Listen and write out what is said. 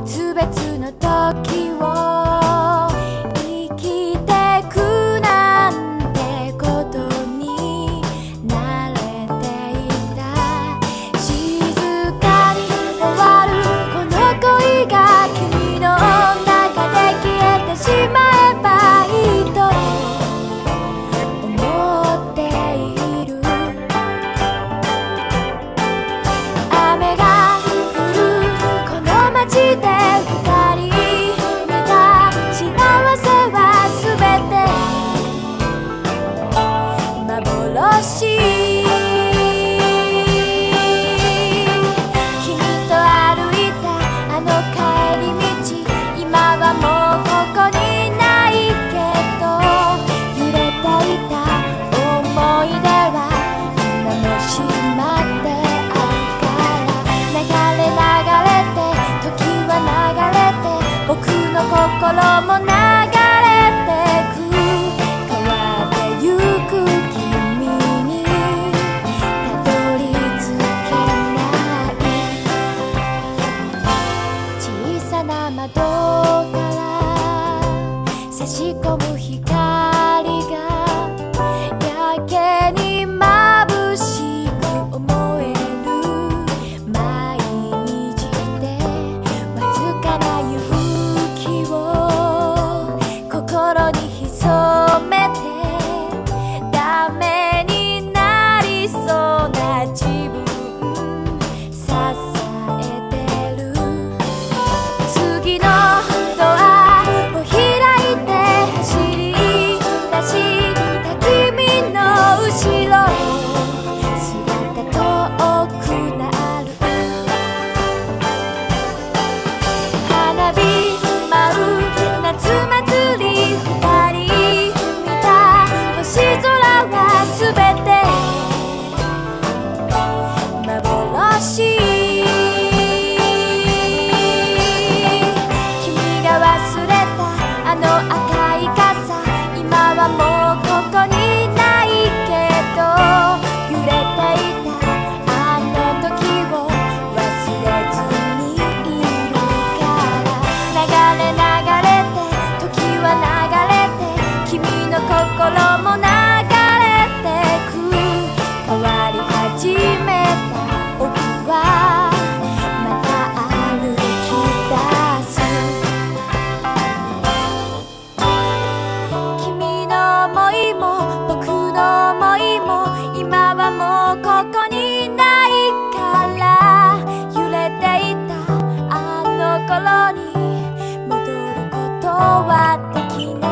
別々の時をも流れてく変わってゆく君にたどり着けない小さな窓から差し込む光あ。も今はもうここにないから揺れていたあの頃に戻ることはできない。